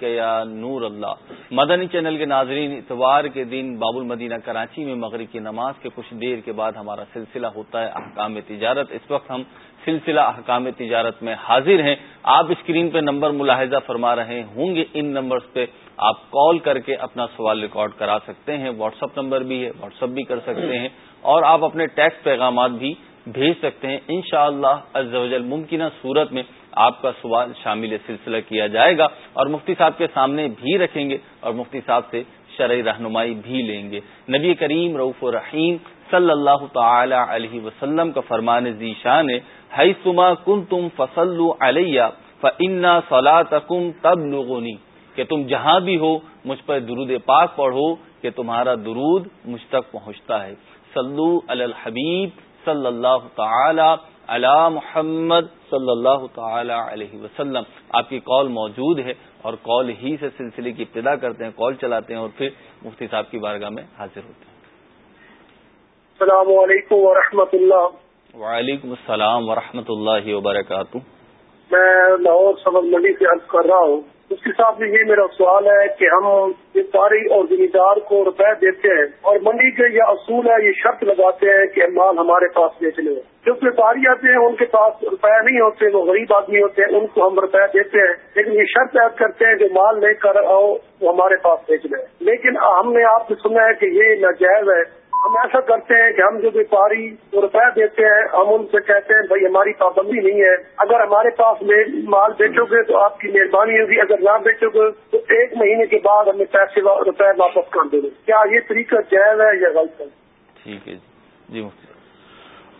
یا نور اللہ۔ مدنی چینل کے ناظرین، اتوار کے دن باب المدینہ کراچی میں مغرب کی نماز کے کچھ دیر کے بعد ہمارا سلسلہ ہوتا ہے احکام تجارت۔ اس وقت ہم سلسلہ احکام تجارت میں حاضر ہیں۔ آپ اسکرین پہ نمبر ملاحظہ فرما رہے ہوں گے۔ ان نمبرز پہ آپ کال کر کے اپنا سوال ریکارڈ کرا سکتے ہیں۔ واٹس اپ نمبر بھی ہے، واٹس اپ بھی کر سکتے ہیں۔ اور آپ اپنے ٹیکس پیغامات بھی بھیج سکتے ہیں۔ انشاءاللہ شاء اللہ ممکنہ صورت میں آپ کا سوال شامل سلسلہ کیا جائے گا اور مفتی صاحب کے سامنے بھی رکھیں گے اور مفتی صاحب سے شرعی رہنمائی بھی لیں گے۔ نبی کریم رعف الرحیم صلی اللہ تعالی علیہ وسلم کا فرمان ذیشان ہے سما کن تم فصل علیہ فنا صلاح تب لوگونی کہ تم جہاں بھی ہو، مجھ پر درود پاک پڑھو کہ تمہارا درود مجھ تک پہنچتا ہے۔ سلو الحبیب صلی اللہ تعالی علی محمد صلی اللہ تعالی علیہ وسلم۔ آپ کی کال موجود ہے اور کال ہی سے سلسلے کی ابتدا کرتے ہیں کال چلاتے ہیں اور پھر مفتی صاحب کی بارگاہ میں حاضر ہوتے ہیں۔ السلام علیکم ورحمۃ اللہ۔ وعلیکم السلام ورحمۃ اللہ وبرکاتہ۔ میں لاہور سبق منڈی سے عرض کر رہا ہوں اس کے ساتھ یہ میرا سوال ہے کہ ہم وپاری اور زمیندار کو روپے دیتے ہیں اور منڈی کے یہ اصول ہے، یہ شرط لگاتے ہیں کہ مال ہمارے پاس بیچنے جو وپاری آتے ہیں، ان کے پاس روپے نہیں ہوتے، وہ غریب آدمی ہوتے ہیں، ان کو ہم روپے دیتے ہیں۔ لیکن یہ شرط عید کرتے ہیں کہ مال لے کر آؤ، وہ ہمارے پاس بیچ لیں لیکن ہم نے آپ سے سنا ہے کہ یہ ناجائز ہے۔ ہم ایسا کرتے ہیں کہ ہم جو وپاری روپے دیتے ہیں، ہم ان سے کہتے ہیں، بھائی، ہماری پابندی نہیں ہے۔ اگر ہمارے پاس مال بیچو گے تو آپ کی مہربانی ہوگی، اگر نہ بیچو گے تو ایک مہینے کے بعد ہمیں پیسے روپے واپس کر دیں گے کیا یہ طریقہ جائز ہے یا غلط ہے؟ ٹھیک ہے جی۔, جی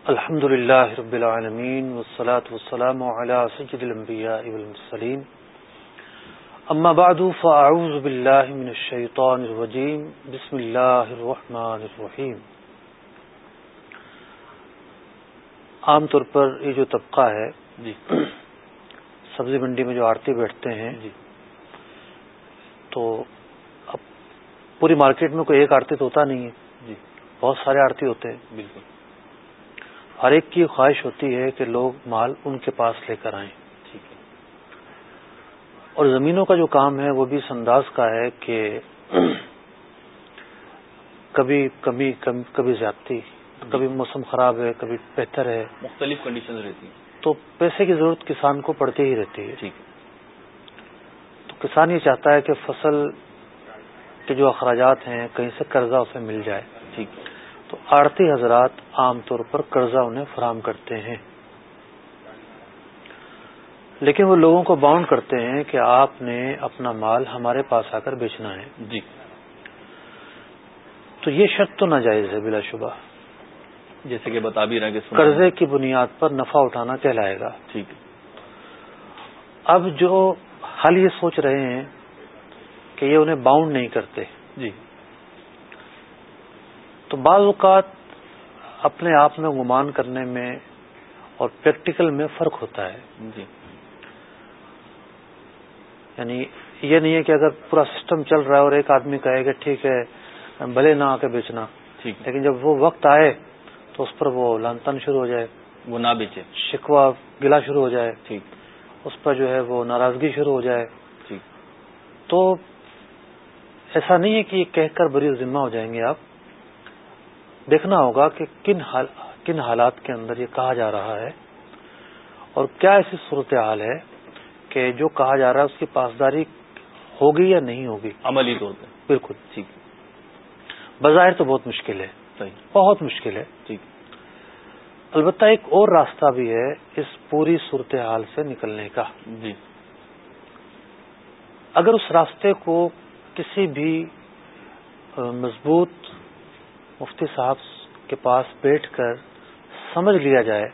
الحمد للہ رب العالمین، والصلاة والسلام على سجد الانبیاء والمرسلین۔ اما بعد فاعوذ باللہ من الشیطان الرجیم بسم اللہ الرحمن الرحیم عام طور پر یہ جو طبقہ ہے جی۔ سبزی منڈی میں جو آرتی بیٹھتے ہیں جی۔ تو اب پوری مارکیٹ میں کوئی ایک آرتی تو ہوتا نہیں ہے۔ جی۔ بہت سارے آرتی ہوتے ہیں۔ بالکل۔ ہر ایک کی خواہش ہوتی ہے کہ لوگ مال ان کے پاس لے کر آئیں۔ اور زمینوں کا جو کام ہے وہ بھی اس انداز کا ہے کہ کبھی کمی کبھی زیادتی کبھی موسم خراب ہے کبھی بہتر ہے۔ مختلف کنڈیشن رہتی ہیں۔ تو پیسے کی ضرورت کسان کو پڑتی ہی رہتی ہے۔ ٹھیک تو کسان یہ چاہتا ہے کہ فصل کے جو اخراجات ہیں کہیں سے قرضہ اسے مل جائے۔ ٹھیک۔ تو آڑتی حضرات عام طور پر قرضہ انہیں فراہم کرتے ہیں۔ لیکن وہ لوگوں کو باؤنڈ کرتے ہیں کہ آپ نے اپنا مال ہمارے پاس آ کر بیچنا ہے۔ جی۔ تو یہ شرط تو ناجائز ہے بلا شبہ۔ جیسے کہ بتا بھی رہے قرضے کی بنیاد پر نفع اٹھانا کہلائے گا۔ ٹھیک اب جو حل یہ سوچ رہے ہیں کہ یہ انہیں باؤنڈ نہیں کرتے۔ جی۔ تو بعض اوقات اپنے آپ میں گمان کرنے میں اور پریکٹیکل میں فرق ہوتا ہے۔ جی۔ یعنی یہ نہیں ہے کہ اگر پورا سسٹم چل رہا ہے اور ایک آدمی کہے کہ ٹھیک ہے بھلے نہ آ کے بیچنا۔ لیکن جب وہ وقت آئے تو اس پر وہ لان تن شروع ہو جائے۔ وہ نہ بیچے۔ شکوا گلا شروع ہو جائے۔ ٹھیک۔ اس پر جو ہے وہ ناراضگی شروع ہو جائے۔ ٹھیک۔ تو ایسا نہیں ہے کہ یہ کہہ کر بری ذمہ ہو جائیں گے آپ۔ دیکھنا ہوگا کہ کن حال کن حالات کے اندر یہ کہا جا رہا ہے اور کیا ایسی صورتحال ہے۔ کہ جو کہا جا رہا ہے اس کی پاسداری ہوگی یا نہیں ہوگی؟ عملی طور پہ۔ بالکل ٹھیک۔ بظاہر تو بہت مشکل ہے۔ صحیح۔ بہت مشکل ہے۔ ٹھیک۔ البتہ ایک اور راستہ بھی ہے اس پوری صورتحال سے نکلنے کا۔ جی۔ اگر اس راستے کو کسی بھی مضبوط مفتی صاحب کے پاس بیٹھ کر سمجھ لیا جائے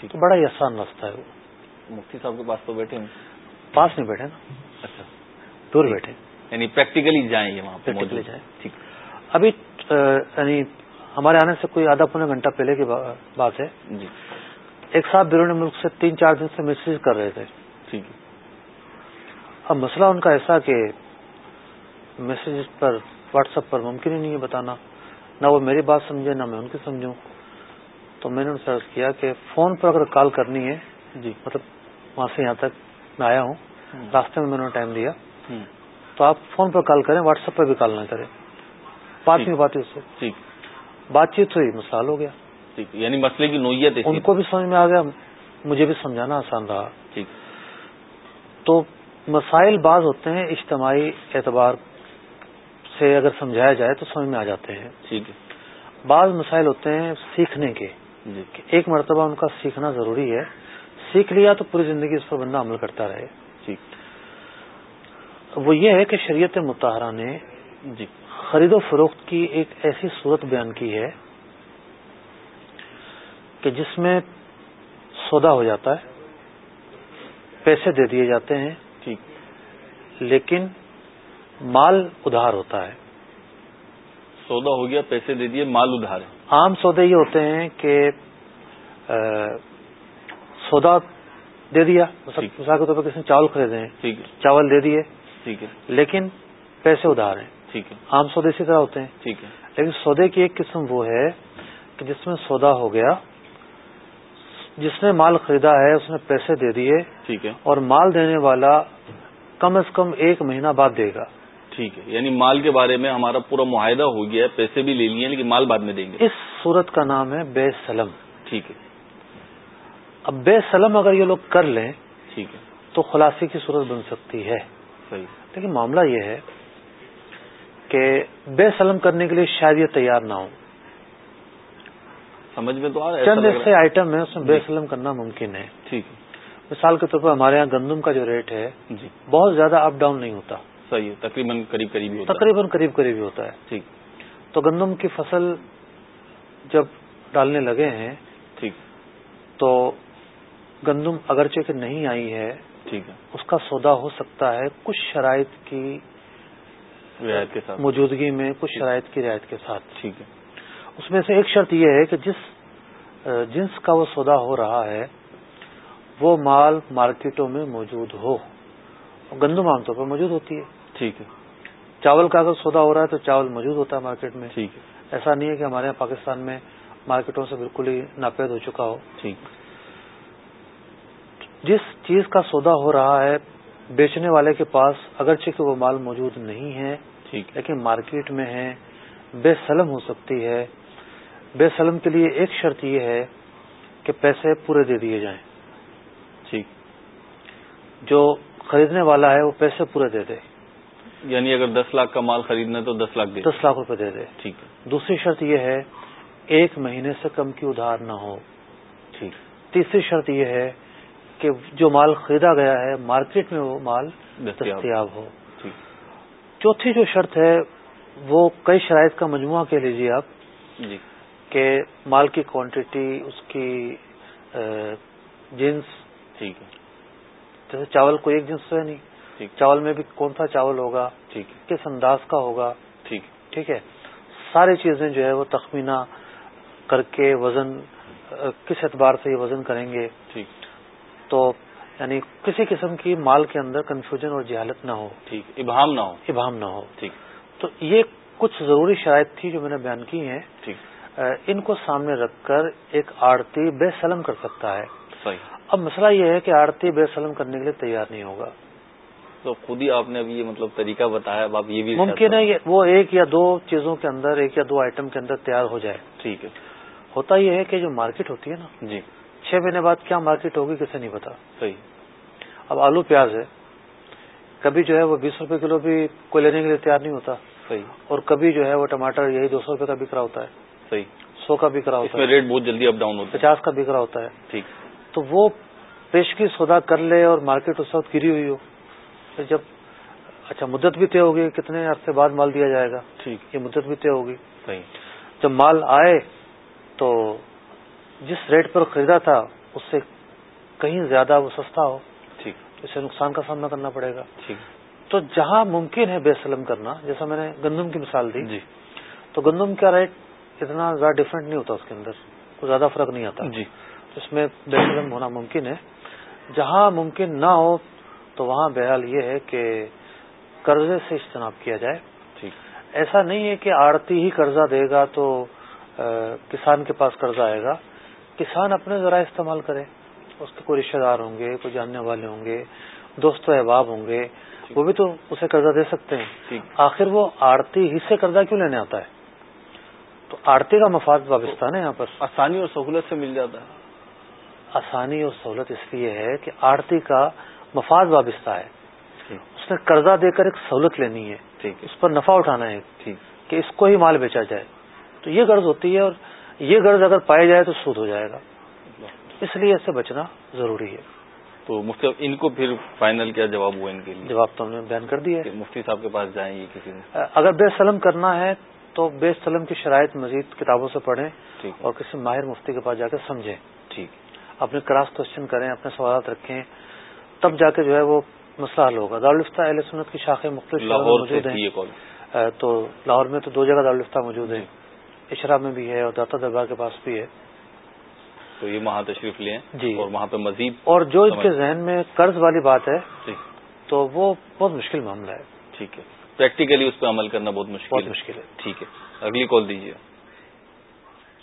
تو بڑا ہی آسان راستہ ہے وہ۔ مفتی صاحب کے پاس تو بیٹھے ہیں۔ پاس نہیں بیٹھے نا۔ اچھا۔ دور بیٹھے یعنی پریکٹیکلی جائیں گے وہاں پریکٹیکلی جائیں۔ ٹھیک۔ ابھی یعنی ہمارے آنے سے کوئی آدھا پونے گھنٹہ پہلے کی بات ہے۔ جی۔ ایک صاحب بیرون ملک سے تین چار دن سے میسج کر رہے تھے۔ ٹھیک۔ ہے اب مسئلہ ان کا ایسا کہ میسج پر واٹس ایپ پر ممکن ہی نہیں ہے بتانا۔ نہ وہ میری بات سمجھے نہ میں ان کی سمجھوں۔ تو میں نے ان سے عرض کیا کہ فون پر اگر کال کرنی ہے جی۔ مطلب وہاں سے یہاں تک میں آیا ہوں۔ راستے میں میں نے ٹائم دیا۔ تو آپ فون پر کال کریں واٹس ایپ پر بھی کال نہ کریں۔ بات نہیں بات اس سے۔ بات چیت ہوئی مثال ہو گیا۔ یعنی مسئلے کی نوعیت ان کو بھی سمجھ میں آ گیا۔ مجھے بھی سمجھانا آسان رہا۔ تو مسائل بعض ہوتے ہیں اجتماعی اعتبار سے اگر سمجھایا جائے تو سمجھ میں آ جاتے ہیں۔ ٹھیک۔ ہے بعض مسائل ہوتے ہیں سیکھنے کے۔ جی۔ ایک مرتبہ ان کا سیکھنا ضروری ہے۔ سیکھ لیا تو پوری زندگی اس پر بندہ عمل کرتا رہے۔ ٹھیک وہ یہ ہے کہ شریعت متحرہ نے جی۔ خرید و فروخت کی ایک ایسی صورت بیان کی ہے کہ جس میں سودا ہو جاتا ہے پیسے دے دیے جاتے ہیں ٹھیک لیکن مال ادھار ہوتا ہے۔ سودا ہو گیا پیسے دے دیے مال ادھار ہے۔ عام سودے یہ ہوتے ہیں کہ سودا دے دیا۔ مثال۔ مثال کے طور پر کسی نے چاول خریدے ہیں۔ چاول دے دیے۔ ٹھیک ہے۔ لیکن پیسے ادھار ہیں۔ ٹھیک ہے۔ عام سودے اسی طرح ہوتے ہیں۔ ٹھیک ہے۔ لیکن سودے کی ایک قسم وہ ہے کہ جس میں سودا ہو گیا جس نے مال خریدا ہے اس نے پیسے دے دیے ٹھیک ہے۔ اور مال دینے والا کم از کم ایک مہینہ بعد دے گا۔ ٹھیک ہے۔ یعنی مال کے بارے میں ہمارا پورا معاہدہ ہو گیا ہے پیسے بھی لے لیے لیکن مال بعد میں دیں گے۔ اس صورت کا نام ہے بے سلم۔ ٹھیک ہے۔ اب بے سلم اگر یہ لوگ کر لیں ٹھیک ہے۔ تو خلاصی کی صورت بن سکتی ہے۔ صحیح۔ لیکن معاملہ یہ ہے کہ بے سلم کرنے کے لیے شاید یہ تیار نہ ہو سمجھ میں تو آ رہا چند ایسے آئٹم ہیں اس میں بے جی۔ سلم کرنا ممکن ہے۔ ٹھیک ہے۔ مثال کے طور پر ہمارے یہاں گندم کا جو ریٹ ہے جی۔ بہت زیادہ اپ ڈاؤن نہیں ہوتا۔ صحیح ہے تقریباً قریب قریب ہی ہوتا تقریباً قریب قریب ہی ہوتا ہے۔ ٹھیک۔ تو گندم کی فصل جب ڈالنے لگے ہیں ٹھیک۔ تو گندم اگرچہ کہ نہیں آئی ہے ٹھیک ہے۔ اس کا سودا ہو سکتا ہے کچھ شرائط کی رعایت کے ساتھ۔ موجودگی میں کچھ شرائط کی رعایت کے ساتھ۔ ٹھیک ہے۔ اس میں سے ایک شرط یہ ہے کہ جس جنس کا وہ سودا ہو رہا ہے وہ مال مارکیٹوں میں موجود ہو۔ گندم عام طور پر موجود ہوتی ہے۔ ٹھیک ہے۔ چاول کا اگر سودا ہو رہا ہے تو چاول موجود ہوتا ہے مارکیٹ میں۔ ٹھیک ہے۔ ایسا نہیں ہے کہ ہمارے یہاں پاکستان میں مارکیٹوں سے بالکل ہی ناپید ہو چکا ہو۔ ٹھیک۔ جس چیز کا سودا ہو رہا ہے بیچنے والے کے پاس اگرچہ کہ وہ مال موجود نہیں ہے لیکن مارکیٹ میں ہے بے سلم ہو سکتی ہے۔ بے سلم کے لیے ایک شرط یہ ہے کہ پیسے پورے دے دیے جائیں۔ ٹھیک۔ جو خریدنے والا ہے وہ پیسے پورے دے دے۔ یعنی اگر دس لاکھ کا مال خریدنا ہے تو دس لاکھ دے۔ دس لاکھ روپے دے دے۔ ٹھیک۔ دوسری شرط یہ ہے ایک مہینے سے کم کی ادھار نہ ہو۔ ٹھیک۔ تیسری شرط یہ ہے کہ جو مال خریدا گیا ہے مارکیٹ میں وہ مال دستیاب ہو۔ ٹھیک چوتھی جو شرط ہے وہ کئی شرائط کا مجموعہ کہہ لیجیے آپ جی۔ کہ مال کی کوانٹٹی اس کی جنس۔ ٹھیک ہے۔ جیسے چاول کوئی ایک جنس تو ہے نہیں۔ چاول میں بھی کون سا چاول ہوگا؟ ٹھیک کس انداز کا ہوگا؟ ٹھیک ٹھیک ہے۔ ساری چیزیں جو ہے وہ تخمینہ کر کے وزن کس اعتبار سے یہ وزن کریں گے؟ ٹھیک۔ تو یعنی کسی قسم کی مال کے اندر کنفیوژن اور جہالت نہ ہو۔ ٹھیک ابہام نہ ہو۔ ابہام نہ ہو۔ ٹھیک۔ تو یہ کچھ ضروری شرائط تھی جو میں نے بیان کی ہیں۔ ٹھیک۔ ان کو سامنے رکھ کر ایک آڑتی بے سلم کر سکتا ہے۔ صحیح۔ اب مسئلہ یہ ہے کہ آڑتی بے سلم کرنے کے لیے تیار نہیں ہوگا۔ تو خود ہی آپ نے ابھی یہ مطلب طریقہ بتایا اب آپ یہ بھی ممکن ہے وہ ایک یا دو چیزوں کے اندر ایک یا دو آئٹم کے اندر تیار ہو جائے۔ ٹھیک ہے۔ ہوتا یہ ہے کہ جو مارکیٹ ہوتی ہے نا جی۔ چھ مہینے بعد کیا مارکیٹ ہوگی کسے نہیں پتا صحیح۔ اب آلو پیاز ہے کبھی جو ہے وہ بیس روپے کلو بھی کوئی لینے کے لیے تیار نہیں ہوتا صحیح۔ اور کبھی جو ہے وہ ٹماٹر یہی دو سو روپے کا بک رہا ہوتا ہے صحیح۔ سو کا بک رہا اس ہوتا ہے۔ ریٹ بہت جلدی اپ ڈاؤن ہوتا ہے۔ پچاس کا بک رہا ہوتا ہے۔ ٹھیک۔ تو وہ پیشگی سودا کر لے اور مارکیٹ اس وقت گری ہوئی ہو۔ جب اچھا مدت بھی طے ہوگی کتنے عرصے بعد مال دیا جائے گا؟ ٹھیک۔ یہ مدت بھی طے ہوگی صحیح۔ جب مال آئے تو جس ریٹ پر خریدا تھا اس سے کہیں زیادہ وہ سستا ہو ٹھیک۔ اسے نقصان کا سامنا کرنا پڑے گا۔ ٹھیک۔ تو جہاں ممکن ہے بے سلم کرنا جیسا میں نے گندم کی مثال دی جی۔ تو گندم کا ریٹ اتنا زیادہ ڈفرینٹ نہیں ہوتا اس کے اندر کوئی زیادہ فرق نہیں آتا۔ جی۔ اس میں بے قدم ہونا ممکن ہے۔ جہاں ممکن نہ ہو تو وہاں بہرحال یہ ہے کہ قرضے سے اجتناب کیا جائے۔ ٹھیک۔ ایسا نہیں ہے کہ آڑتی ہی قرضہ دے گا تو کسان کے پاس قرضہ آئے گا۔ کسان اپنے ذرائع استعمال کرے اس کے کوئی رشتے دار ہوں گے کوئی جاننے والے ہوں گے دوست و احباب ہوں گے وہ بھی تو اسے قرضہ دے سکتے ہیں۔ آخر وہ آڑتی ہی سے قرضہ کیوں لینے آتا ہے؟ تو آڑتی کا مفاد وابستہ نا یہاں پر۔ آسانی اور سہولت سے مل جاتا ہے۔ آسانی اور سہولت اس لیے ہے کہ آڑتی کا مفاد وابستہ ہے۔ اس نے قرضہ دے کر ایک سہولت لینی ہے۔ اس پر نفع اٹھانا ہے کہ اس کو ہی مال بیچا جائے۔ تو یہ غرض ہوتی ہے اور یہ غرض اگر پائے جائے تو سود ہو جائے گا۔ اس لیے اس سے بچنا ضروری ہے۔ تو مفتی ان کو پھر فائنل کیا جواب ہوا ان کے لیے؟ جواب تو ہم نے بیان کر دیا ہے۔ مفتی صاحب کے پاس جائیں گے کسی نے؟ اگر بے سلم کرنا ہے تو بے سلم کی شرائط مزید کتابوں سے پڑھیں اور کسی ماہر مفتی کے پاس جا کے سمجھیں۔ ٹھیک۔ اپنے کراس کوشچن کریں اپنے سوالات رکھیں تب جا کے جو ہے وہ مسئلہ حل ہوگا۔ دارالفتہ اہل سنت کی شاخیں مختلف موجود ہیں۔ تو لاہور میں تو دو جگہ دارالفتہ موجود ہیں۔ اشرا میں بھی ہے اور داتا دربار کے پاس بھی ہے۔ تو یہ وہاں تشریف لیں جی۔ اور وہاں پہ مزید اور جو اس کے ذہن میں قرض والی بات ہے جی۔ تو وہ بہت مشکل معاملہ ہے۔ ٹھیک ہے۔ پریکٹیکلی اس پہ عمل کرنا بہت مشکل بہت مشکل ہے۔ ٹھیک ہے۔ اگلی کال دیجیے۔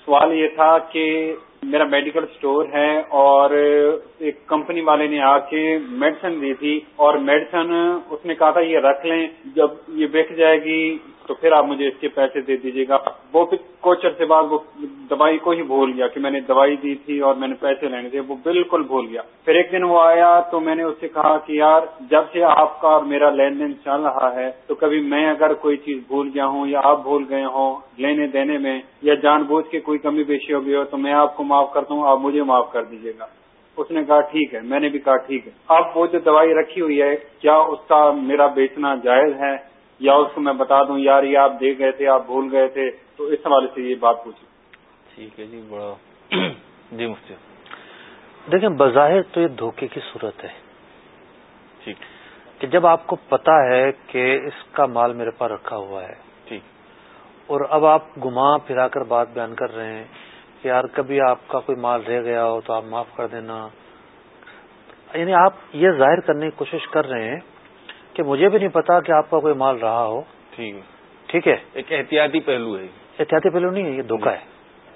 سوال یہ تھا کہ میرا میڈیکل سٹور ہے اور ایک کمپنی والے نے آ کے میڈیسن دی تھی اور میڈیسن اس نے کہا تھا یہ رکھ لیں جب یہ بک جائے گی تو پھر آپ مجھے اس کے پیسے دے دیجیے گا۔ وہ پھر کوچر سے بعد وہ دوائی کو ہی بھول گیا کہ میں نے دوائی دی تھی اور میں نے پیسے لینے تھے وہ بالکل بھول گیا۔ پھر ایک دن وہ آیا تو میں نے اس سے کہا کہ یار، جب سے آپ کا اور میرا لین دین چل رہا ہے، تو کبھی میں اگر کوئی چیز بھول گیا ہوں یا آپ بھول گئے ہوں لینے دینے میں یا جان بوجھ کے کوئی کمی بیشی ہو گئی ہو، تو میں آپ کو معاف کرتا ہوں آپ مجھے معاف کر دیجیے گا۔ اس نے کہا ٹھیک ہے، میں نے بھی کہا ٹھیک ہے۔ اب وہ جو دوائی رکھی ہوئی ہے، کیا اس کا میرا بیچنا جائز ہے؟ یا اس کو میں بتا دوں یار یہ آپ دے گئے تھے آپ بھول گئے تھے تو اس حوالے سے یہ بات پوچھی ٹھیک ہے جی بڑا جی مفتی دیکھیں بظاہر تو یہ دھوکے کی صورت ہے۔ ٹھیک۔ کہ جب آپ کو پتا ہے کہ اس کا مال میرے پاس رکھا ہوا ہے ٹھیک۔ اور اب آپ گھما پھرا کر بات بیان کر رہے ہیں کہ یار کبھی آپ کا کوئی مال رہ گیا ہو تو آپ معاف کر دینا۔ یعنی آپ یہ ظاہر کرنے کی کوشش کر رہے ہیں کہ مجھے بھی نہیں پتا کہ آپ کا کوئی مال رہا ہو۔ ٹھیک۔ ہے؟ ایک احتیاطی پہلو ہے۔ احتیاطی پہلو نہیں ہے یہ دھوکا ہے۔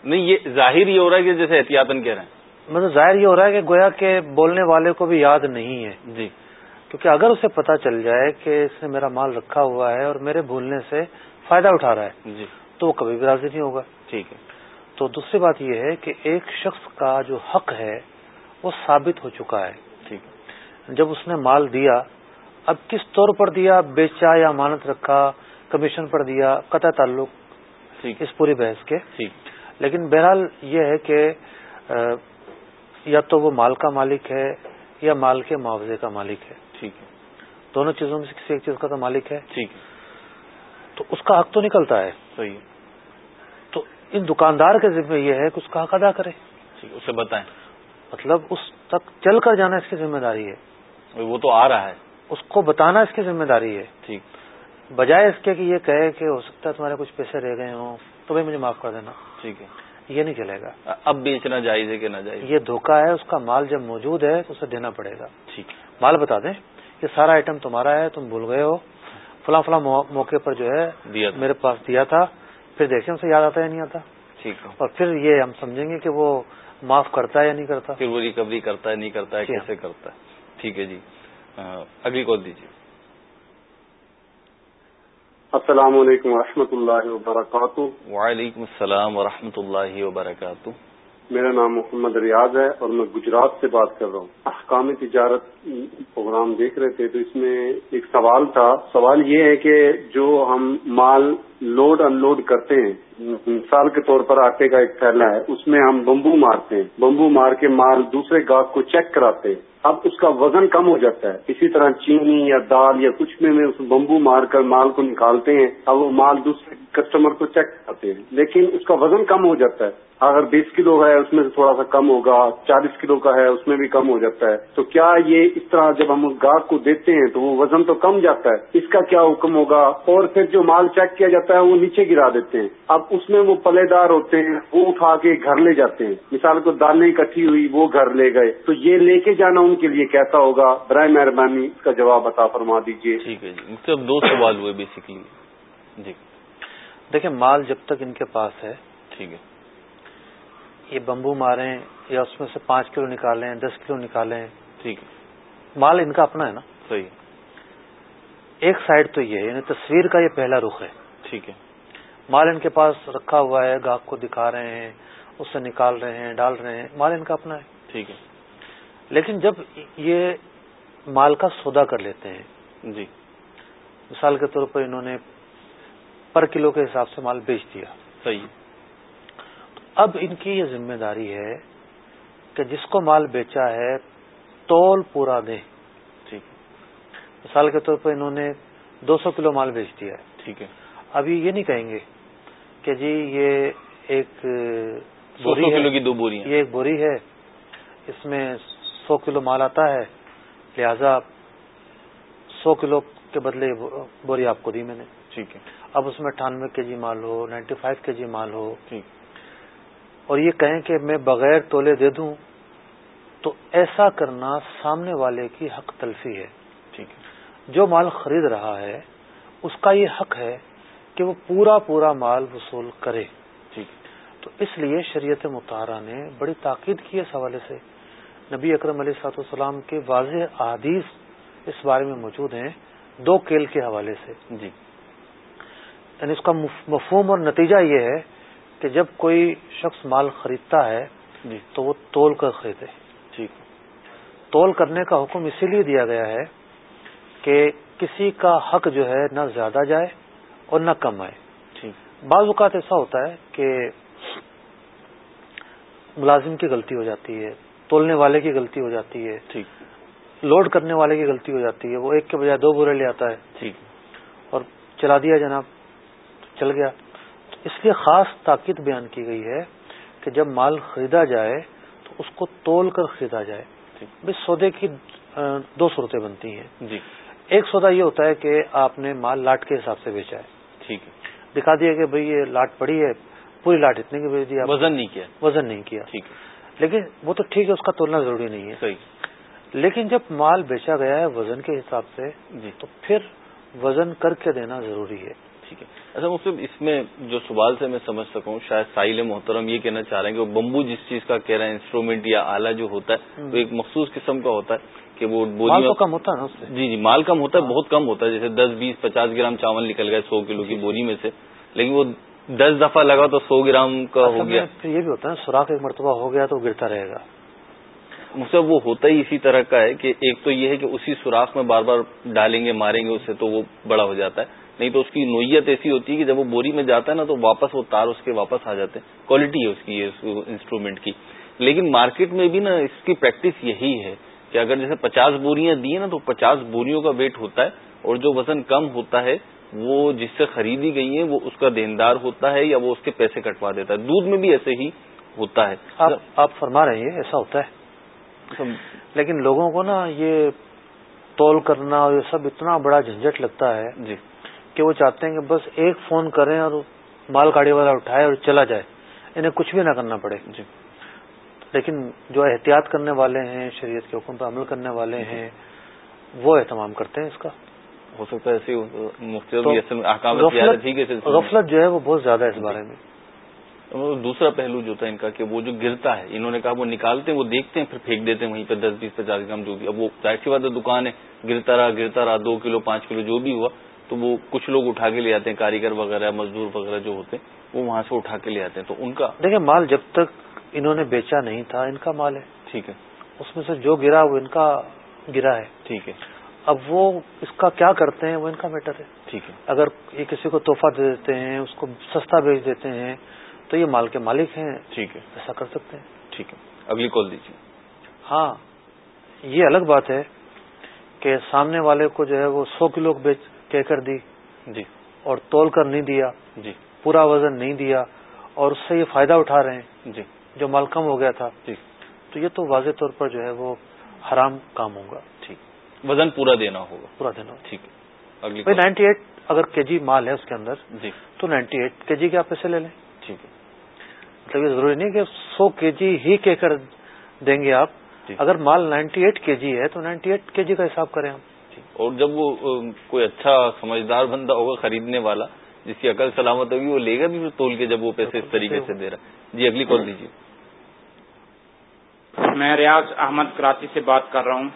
نہیں یہ ظاہر یہ ہو رہا ہے کہ جیسے احتیاطن کہہ رہے ہیں۔ مطلب ظاہر یہ ہو رہا ہے کہ گویا کہ بولنے والے کو بھی یاد نہیں ہے۔ جی۔ کیونکہ اگر اسے پتا چل جائے کہ اس نے میرا مال رکھا ہوا ہے اور میرے بھولنے سے فائدہ اٹھا رہا ہے جی۔ تو وہ کبھی بھی راضی نہیں ہوگا۔ ٹھیک ہے۔ تو دوسری بات یہ ہے کہ ایک شخص کا جو حق ہے وہ ثابت ہو چکا ہے۔ ٹھیک۔ جب اس نے مال دیا اب کس طور پر دیا؟ بیچا یا امانت رکھا؟ کمیشن پر دیا؟ قطع تعلق؟ اس پوری بحث کے۔ لیکن بہرحال یہ ہے کہ یا تو وہ مال کا مالک ہے یا مال کے معاوضے کا مالک ہے۔ ٹھیک ہے۔ دونوں چیزوں میں سے کسی ایک چیز کا تو مالک ہے۔ ٹھیک ہے۔ تو اس کا حق تو نکلتا ہے۔ صحیح تو ان دکاندار کے ذمہ یہ ہے کہ اس کا حق ادا کرے۔ اسے بتائیں۔ مطلب اس تک چل کر جانا اس کی ذمہ داری ہے۔ وہ تو آ رہا ہے۔ اس کو بتانا اس کی ذمہ داری ہے۔ ٹھیک۔ بجائے اس کے کہ یہ کہے کہ ہو سکتا ہے تمہارے کچھ پیسے رہ گئے ہوں تو بھائی مجھے معاف کر دینا۔ ٹھیک ہے۔ یہ نہیں چلے گا۔ اب بیچنا جائز ہے کہ نہ جائز؟ یہ دھوکا ہے اس کا مال جب موجود ہے تو اسے دینا پڑے گا۔ ٹھیک۔ مال بتا دیں یہ سارا آئٹم تمہارا ہے تم بھول گئے ہو۔ فلاں فلاں موقع پر جو ہے میرے پاس دیا تھا پھر دیکھیں اسے یاد آتا یا نہیں آتا۔ ٹھیک ہے۔ اور پھر یہ ہم سمجھیں گے کہ وہ معاف کرتا ہے یا نہیں کرتا۔ پھر وہ ریکوری کرتا ہے نہیں کرتا ہے جی ہاں۔ کیسے کرتا ہے؟ ٹھیک ہے جی۔ اگلی کال دیجیے۔ السلام علیکم ورحمۃ اللہ وبرکاتہ۔ وعلیکم السلام ورحمۃ اللہ وبرکاتہ۔ میرا نام محمد ریاض ہے اور میں گجرات سے بات کر رہا ہوں۔ احکام تجارت پروگرام دیکھ رہے تھے تو اس میں ایک سوال تھا۔ سوال یہ ہے کہ جو ہم مال لوڈ ان لوڈ کرتے ہیں، مثال کے طور پر آٹے کا ایک تھیلا ہے، اس میں ہم بمبو مارتے ہیں۔ بمبو مار کے مال دوسرے گاہک کو چیک کراتے ہیں۔ اب اس کا وزن کم ہو جاتا ہے۔ اسی طرح چینی یا دال یا کچھ میں اس بمبو مار کر مال کو نکالتے ہیں، اب وہ مال دوسرے کسٹمر کو چیک کرتے ہیں۔ لیکن اس کا وزن کم ہو جاتا ہے۔ اگر بیس کلو ہے، اس میں سے تھوڑا سا کم ہوگا، چالیس کلو کا ہے، اس میں بھی کم ہو جاتا ہے۔ تو کیا یہ اس طرح جب ہم گاہک کو دیتے ہیں تو وہ وزن تو کم جاتا ہے۔ اس کا کیا حکم ہوگا؟ اور پھر جو مال چیک کیا جاتا ہے، وہ نیچے گرا دیتے ہیں۔ اب اس میں وہ پلے دار ہوتے ہیں، وہ اٹھا کے گھر لے جاتے ہیں۔ مثال کو دانے اکٹھی ہوئی، وہ گھر لے گئے۔ تو یہ لے کے جانا ان کے لیے کیسا ہوگا؟ برائے مہربانی اس کا جواب عطا فرما دیجیے ٹھیک ہے جی۔ دو سوال ہوئے بیسکلی جی۔ دیکھیں، مال جب تک ان کے پاس ہے، ٹھیک ہے۔ یہ بمبو ماریں یا اس میں سے پانچ کلو نکالیں دس کلو نکالیں۔ ٹھیک۔ ہے مال ان کا اپنا ہے نا؟ صحیح۔ ایک سائڈ تو یہ یعنی تصویر کا یہ پہلا رخ ہے۔ ٹھیک ہے۔ مال ان کے پاس رکھا ہوا ہے گاہک کو دکھا رہے ہیں اس سے نکال رہے ہیں ڈال رہے ہیں مال ان کا اپنا ہے۔ ٹھیک ہے۔ لیکن جب یہ مال کا سودا کر لیتے ہیں جی۔ مثال کے طور پر انہوں نے پر کلو کے حساب سے مال بیچ دیا۔ صحیح۔ اب ان کی یہ ذمہ داری ہے کہ جس کو مال بیچا ہے تول پورا دیں ٹھیک۔ مثال کے طور پر انہوں نے دو سو کلو مال بیچ دیا۔ ہے ٹھیک ہے۔ ابھی یہ نہیں کہیں گے کہ جی یہ ایک بوری کلو کی دو بوری یہ ایک بوری ہے۔ اس میں سو کلو مال آتا ہے۔ لہذا سو کلو کے بدلے بوری آپ کو دی میں نے۔ ٹھیک ہے۔ اب اس میں اٹھانوے کے جی مال ہو نائنٹی فائیو کے جی مال ہو۔ ٹھیک۔ اور یہ کہیں کہ میں بغیر تولے دے دوں تو ایسا کرنا سامنے والے کی حق تلفی ہے۔ ٹھیک ہے۔ جو مال خرید رہا ہے اس کا یہ حق ہے کہ وہ پورا پورا مال وصول کرے۔ ٹھیک تو اس لیے شریعت مطالعہ نے بڑی تاکید کی اس حوالے سے۔ نبی اکرم علیہ سات والسلام کے واضح احادیث اس بارے میں موجود ہیں دو کیل کے حوالے سے۔ جی۔ یعنی اس کا مفہوم اور نتیجہ یہ ہے کہ جب کوئی شخص مال خریدتا ہے جی۔ تو وہ تول کر خریدے۔ ٹھیک۔ تول کرنے کا حکم اسی لیے دیا گیا ہے کہ کسی کا حق جو ہے نہ زیادہ جائے اور نہ کم آئے۔ ٹھیک۔ بعض اوقات ایسا ہوتا ہے کہ ملازم کی غلطی ہو جاتی ہے تولنے والے کی غلطی ہو جاتی ہے۔ ٹھیک۔ لوڈ کرنے والے کی غلطی ہو جاتی ہے وہ ایک کے بجائے دو بورے لے آتا ہے۔ ٹھیک۔ اور چلا دیا جناب چل گیا۔ اس لیے خاص تاکید بیان کی گئی ہے کہ جب مال خریدا جائے تو اس کو تول کر خریدا جائے۔ بس سودے کی دو صورتیں بنتی ہیں۔ جی۔ ایک سودا یہ ہوتا ہے کہ آپ نے مال لاٹ کے حساب سے بیچا ہے۔ ٹھیک ہے۔ دکھا دیا کہ بھئی یہ لاٹ پڑی ہے پوری لاٹ اتنے کی بیچ دیا وزن نہیں کیا۔ وزن نہیں کیا۔ ٹھیک ہے۔ لیکن وہ تو ٹھیک ہے اس کا تولنا ضروری نہیں ہے۔ صحیح۔ لیکن جب مال بیچا گیا ہے وزن کے حساب سے جی۔ تو پھر وزن کر کے دینا ضروری ہے۔ ٹھیک ہے۔ اچھا مطلب اس میں جو سوال سے میں سمجھ سکوں شاید ساحل محترم یہ کہنا چاہ رہے ہیں کہ وہ بمبو جس چیز کا کہہ رہے ہیں انسٹرومنٹ یا آلہ جو ہوتا ہے وہ ایک مخصوص قسم کا ہوتا ہے کہ وہ بوری کم ہوتا ہے نا جی جی مال کم ہوتا ہے بہت کم ہوتا ہے جیسے دس بیس پچاس گرام چاول نکل گئے سو کلو کی بوری میں سے لیکن وہ دس دفعہ لگا تو سو گرام کا ہو گیا۔ یہ بھی ہوتا ہے سوراخ ایک مرتبہ ہو گیا تو گرتا رہے گا۔ مطلب وہ ہوتا ہی اسی طرح کا ہے کہ ایک تو یہ ہے کہ اسی سوراخ میں بار بار ڈالیں گے ماریں گے اسے تو وہ بڑا ہو جاتا ہے۔ نہیں تو اس کی نوعیت ایسی ہوتی ہے کہ جب وہ بوری میں جاتا ہے نا تو واپس وہ تار اس کے واپس آ جاتے ہیں۔ کوالٹی ہے اس کی انسٹرومنٹ کی۔ لیکن مارکیٹ میں بھی نا اس کی پریکٹس یہی ہے کہ اگر جیسے پچاس بوریاں دی نا تو پچاس بوریوں کا ویٹ ہوتا ہے اور جو وزن کم ہوتا ہے وہ جس سے خریدی گئی ہیں وہ اس کا دیندار ہوتا ہے یا وہ اس کے پیسے کٹوا دیتا ہے۔ دودھ میں بھی ایسے ہی ہوتا ہے۔ آپ فرما رہے ہیں ایسا ہوتا ہے۔ لیکن لوگوں کو نا یہ تول کرنا یہ سب اتنا بڑا جھنجٹ لگتا ہے جی۔ کہ وہ چاہتے ہیں کہ بس ایک فون کریں اور مال گاڑی والا اٹھائے اور چلا جائے۔ انہیں کچھ بھی نہ کرنا پڑے۔ جی۔ لیکن جو احتیاط کرنے والے ہیں شریعت کے حکم پہ عمل کرنے والے ہیں وہ اہتمام کرتے ہیں اس کا۔ ہو سکتا ہے غفلت جو ہے وہ بہت زیادہ ہے اس بارے میں۔ دوسرا پہلو جو تھا ان کا کہ وہ جو گرتا ہے انہوں نے کہا وہ نکالتے ہیں وہ دیکھتے ہیں پھر پھینک دیتے ہیں وہیں پہ دس بیس پچاس گرام جو بھی۔ اب وہ ظاہر سی بات ہے دکان ہے گرتا رہا گرتا رہا دو کلو پانچ کلو جو بھی ہوا تو وہ کچھ لوگ اٹھا کے لے آتے ہیں کاریگر وغیرہ مزدور وغیرہ جو ہوتے ہیں وہ وہاں سے اٹھا کے لے آتے ہیں۔ تو ان کا دیکھیں مال جب تک انہوں نے بیچا نہیں تھا ان کا مال ہے۔ ٹھیک ہے۔ اس میں سے جو گرا وہ ان کا گرا ہے۔ ٹھیک ہے۔ اب وہ اس کا کیا کرتے ہیں وہ ان کا میٹر ہے۔ ٹھیک ہے۔ اگر یہ کسی کو تحفہ دے دیتے ہیں اس کو سستا بیچ دیتے ہیں تو یہ مال کے مالک ہیں۔ ٹھیک ہے۔ ایسا کر سکتے ہیں۔ ٹھیک ہے۔ اگلی کال دیجیے۔ ہاں یہ الگ بات ہے کہ سامنے والے کو جو ہے وہ سو کلو بیچ کہہ کر دی۔ جی۔ اور تول کر نہیں دیا۔ جی۔ پورا وزن نہیں دیا۔ اور اس سے یہ فائدہ اٹھا رہے ہیں۔ جی۔ جو مال کم ہو گیا تھا۔ جی۔ تو یہ تو واضح طور پر جو ہے وہ حرام کام ہوگا ٹھیک۔ وزن پورا دینا ہوگا۔ پورا دینا۔ ٹھیک ہے۔ نائنٹی ایٹ اگر کے جی مال ہے اس کے اندر جی۔ تو نائنٹی ایٹ کے جی کے آپ پیسے لے لیں۔ ٹھیک ہے۔ مطلب یہ ضروری نہیں کہ سو کے جی ہی کہہ کر دیں گے آپ۔ جی۔ اگر مال نائنٹی ایٹ کے جی ہے تو نائنٹی ایٹ کے جی کا حساب کریں ہم اور جب وہ کوئی اچھا سمجھدار بندہ ہوگا خریدنے والا جس کی عقل سلامت ہوگی وہ لے گا بھی تول کے جب وہ پیسے اس طریقے سے دے رہا ہے۔ جی اگلی کال دیجیے۔ میں ریاض احمد کراچی سے بات کر رہا ہوں۔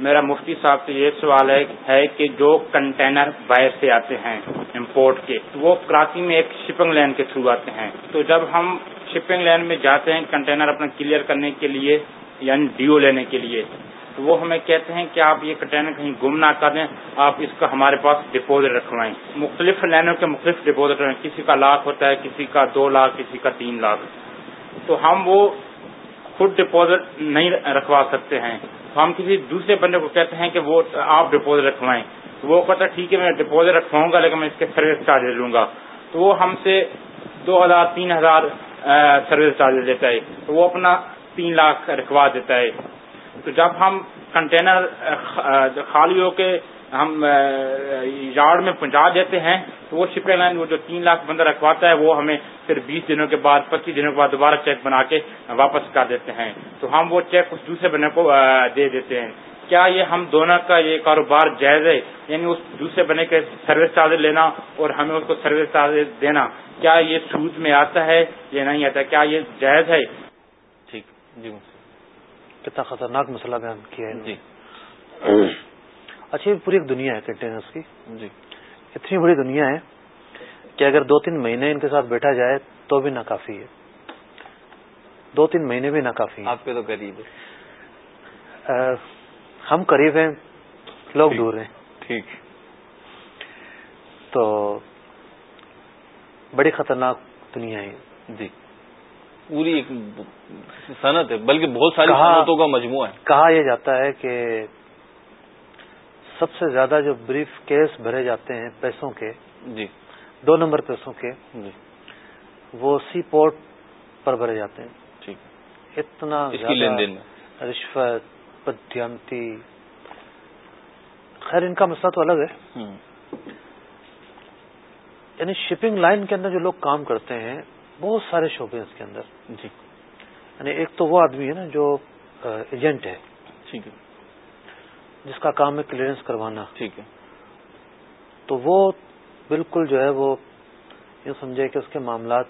میرا مفتی صاحب سے یہ سوال ہے کہ جو کنٹینر باہر سے آتے ہیں امپورٹ کے وہ کراچی میں ایک شپنگ لائن کے تھرو آتے ہیں۔ تو جب ہم شپنگ لائن میں جاتے ہیں کنٹینر اپنا کلیئر کرنے کے لیے یعنی ڈیو لینے کے لیے تو وہ ہمیں کہتے ہیں کہ آپ یہ کنٹینر کہیں گم نہ کر دیں، آپ اس کا ہمارے پاس ڈپوزٹ رکھوائیں۔ مختلف لائنوں کے مختلف ڈپوزٹ رکھیں کسی کا لاکھ ہوتا ہے، کسی کا دو لاکھ، کسی کا تین لاکھ۔ تو ہم وہ خود ڈپوزٹ نہیں رکھوا سکتے ہیں۔ تو ہم کسی دوسرے بندے کو کہتے ہیں کہ وہ آپ ڈپوزٹ رکھوائیں۔ تو وہ کہتا ہے، ٹھیک ہے، میں ڈپوزٹ رکھواؤں گا، لیکن میں اس کے سروس چارج لوں گا۔ تو وہ ہم سے دو ہزار، تین ہزار سروس چارج لیتا ہے۔ تو وہ اپنا تین لاکھ رکھوا دیتا ہے۔ تو جب ہم کنٹینر خالی ہو کے ہم یارڈ میں پہنچا دیتے ہیں، تو وہ شپنگ لائن وہ جو تین لاکھ بندہ رکھواتا ہے، وہ ہمیں پھر بیس دنوں کے بعد، پچیس دنوں کے بعد دوبارہ چیک بنا کے واپس کر دیتے ہیں۔ تو ہم وہ چیک اس دوسرے بندے کو دے دیتے ہیں۔ کیا یہ ہم دونوں کا یہ کاروبار جائز ہے؟ یعنی اس دوسرے بنے کے سروس چارج لینا اور ہمیں اس کو سروس چارج دینا۔ کیا یہ سود میں آتا ہے یا نہیں آتا؟ کیا یہ جائز ہے؟ ٹھیک۔ جی۔ کتنا خطرناک مسئلہ بیان کیا ہے جی۔ اچھا یہ پوری ایک دنیا ہے کنٹینرس کی۔ جی۔ اتنی بڑی دنیا ہے کہ اگر دو تین مہینے ان کے ساتھ بیٹھا جائے تو بھی ناکافی ہے۔ دو تین مہینے بھی ناکافی آپ کے تو قریب ہے۔ ہم قریب ہیں لوگ۔ دور ہیں۔ ٹھیک۔ تو بڑی خطرناک دنیا ہے۔ جی۔ پوری ایک صنعت ہے بلکہ بہت ساری صنعتوں کا مجموعہ ہے۔ کہا یہ جاتا ہے کہ سب سے زیادہ جو بریف کیس بھرے جاتے ہیں پیسوں کے جی۔ دو نمبر پیسوں کے جی۔ وہ سی پورٹ پر بھرے جاتے ہیں۔ ٹھیک۔ اتنا لین دین میں۔ رشوت بدیانتی خیر ان کا مسئلہ تو الگ ہے۔ یعنی شپنگ لائن کے اندر جو لوگ کام کرتے ہیں بہت سارے شعبے ہیں اس کے اندر۔ جی۔ یعنی ایک تو وہ آدمی ہے نا جو ایجنٹ ہے۔ ٹھیک ہے۔ جس کا کام ہے کلیئرنس کروانا۔ ٹھیک ہے۔ تو وہ بالکل جو ہے وہ یہ سمجھے کہ اس کے معاملات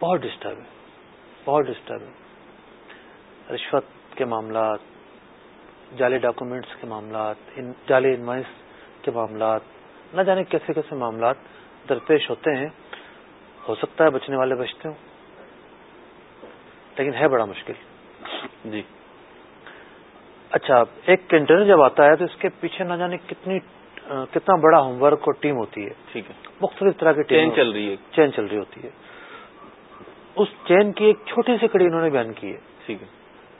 بہت ڈسٹرب ہے۔ بہت ڈسٹرب ہے۔ رشوت کے معاملات جعلی ڈاکومنٹس کے معاملات جعلی انوائس کے معاملات نہ جانے کیسے کیسے معاملات درپیش ہوتے ہیں۔ ہو سکتا ہے بچنے والے بچتے ہوں؟ لیکن ہے بڑا مشکل۔ جی۔ اچھا ایک کنٹینر جب آتا ہے تو اس کے پیچھے نہ جانے کتنی کتنا بڑا ہوم ورک اور ٹیم ہوتی ہے۔ ٹھیک ہے۔ مختلف طرح کی ٹیم چل رہی ہے۔ چین چل رہی ہوتی ہے۔ اس چین کی ایک چھوٹی سی کڑی انہوں نے بیان کی ہے۔ ٹھیک ہے۔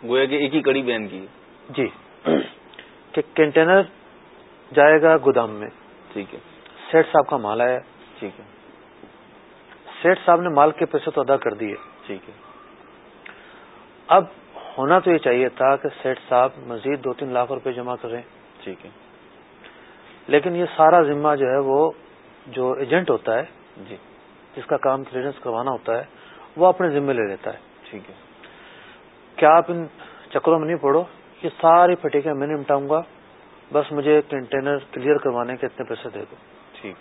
گویا کہ ایک ہی کڑی بیان کی ہے۔ جی۔ کہ کنٹینر جائے گا گودام میں۔ ٹھیک ہے۔ سیٹ صاحب کا مال آیا۔ ٹھیک ہے۔ سیٹ صاحب نے مال کے پیسے تو ادا کر دیے۔ ٹھیک ہے۔ اب ہونا تو یہ چاہیے تھا کہ سیٹ صاحب مزید دو تین لاکھ روپے جمع کریں۔ ٹھیک ہے۔ لیکن یہ سارا ذمہ جو ہے وہ جو ایجنٹ ہوتا ہے جی۔ جس کا کام کلیئرنس کروانا ہوتا ہے وہ اپنے ذمہ لے لیتا ہے۔ ٹھیک ہے۔ کیا آپ ان چکروں میں نہیں پڑو؟ یہ ساری پھٹیکیں میں نمٹاؤں گا۔ بس مجھے کنٹینر کلیئر کروانے کے اتنے پیسے دے دو۔ ٹھیک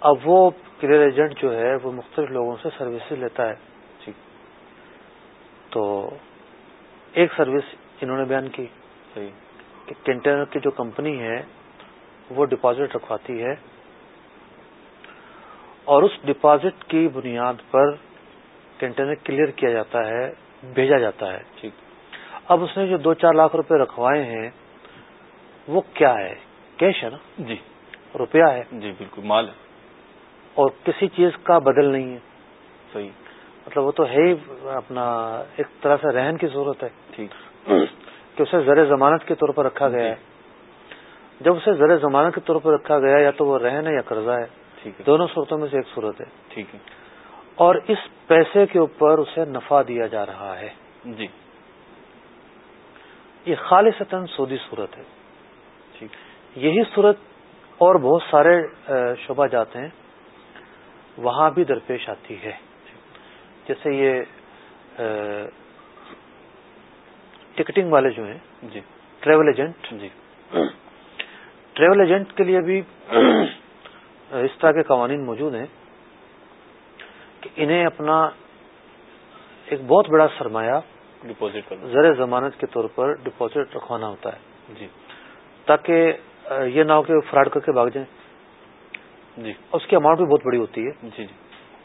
اب وہ کلیئر ایجنٹ جو ہے وہ مختلف لوگوں سے سروسز لیتا ہے۔ ٹھیک۔ تو ایک سروس انہوں نے بیان کی۔ صحیح۔ کہ کنٹینر کی جو کمپنی ہے وہ ڈپازٹ رکھواتی ہے اور اس ڈپازٹ کی بنیاد پر کنٹینر کلیئر کیا جاتا ہے بھیجا جاتا ہے۔ ٹھیک۔ اب اس نے جو دو چار لاکھ روپے رکھوائے ہیں وہ کیا ہے؟ کیش ہے نا؟ جی۔ روپیہ ہے۔ جی بالکل۔ مال ہے۔ اور کسی چیز کا بدل نہیں ہے۔ صحیح۔ مطلب وہ تو ہے ہی اپنا ایک طرح سے رہن کی ضرورت ہے۔ ٹھیک۔ کہ اسے زر ضمانت کے طور پر رکھا گیا ہے۔ جب اسے زر ضمانت کے طور پر رکھا گیا یا تو وہ رہن ہے یا قرضہ ہے۔ ٹھیک ہے۔ دونوں صورتوں میں سے ایک صورت ہے۔ ٹھیک ہے۔ اور اس پیسے کے اوپر اسے نفع دیا جا رہا ہے۔ جی۔ یہ خالصتاً سودی صورت ہے۔ ٹھیک۔ یہی صورت اور بہت سارے شعبہ جاتے ہیں۔ وہاں بھی درپیش آتی ہے۔ جیسے یہ ٹکٹنگ والے جو ہیں جی۔ ٹریول ایجنٹ جی۔ ٹریول ایجنٹ کے لیے بھی اس طرح کے قوانین موجود ہیں کہ انہیں اپنا ایک بہت بڑا سرمایہ ڈپازٹ زر ضمانت کے طور پر ڈپازٹ رکھوانا ہوتا ہے۔ جی۔ تاکہ یہ نہ ہو کہ فراڈ کر کے بھاگ جائیں۔ جی۔ اس کی اماؤنٹ بھی بہت بڑی ہوتی ہے۔ جی جی۔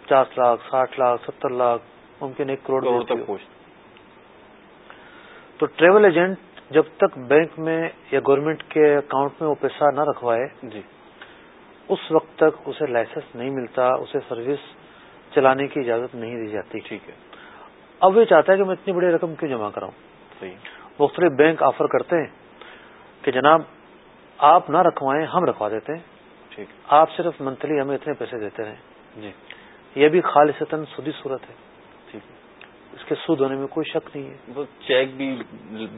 پچاس لاکھ ساٹھ لاکھ ستر لاکھ ممکن ایک کروڑ تک۔ پہنچ۔ تو ٹریول ایجنٹ جب تک بینک میں یا گورنمنٹ کے اکاؤنٹ میں وہ پیسہ نہ رکھوائے جی۔ اس وقت تک اسے لائسنس نہیں ملتا اسے سروس چلانے کی اجازت نہیں دی جاتی۔ ٹھیک ہے۔ اب یہ چاہتا ہے کہ میں اتنی بڑی رقم کیوں جمع کراؤں؟ مختلف بینک آفر کرتے ہیں کہ جناب آپ نہ رکھوائیں ہم رکھوا دیتے ہیں۔ ٹھیک آپ صرف منتھلی ہمیں اتنے پیسے دیتے رہیں۔ جی۔ یہ بھی خالصتاً سودی صورت ہے۔ ٹھیک۔ اس کے سود ہونے میں کوئی شک نہیں ہے۔ وہ چیک بھی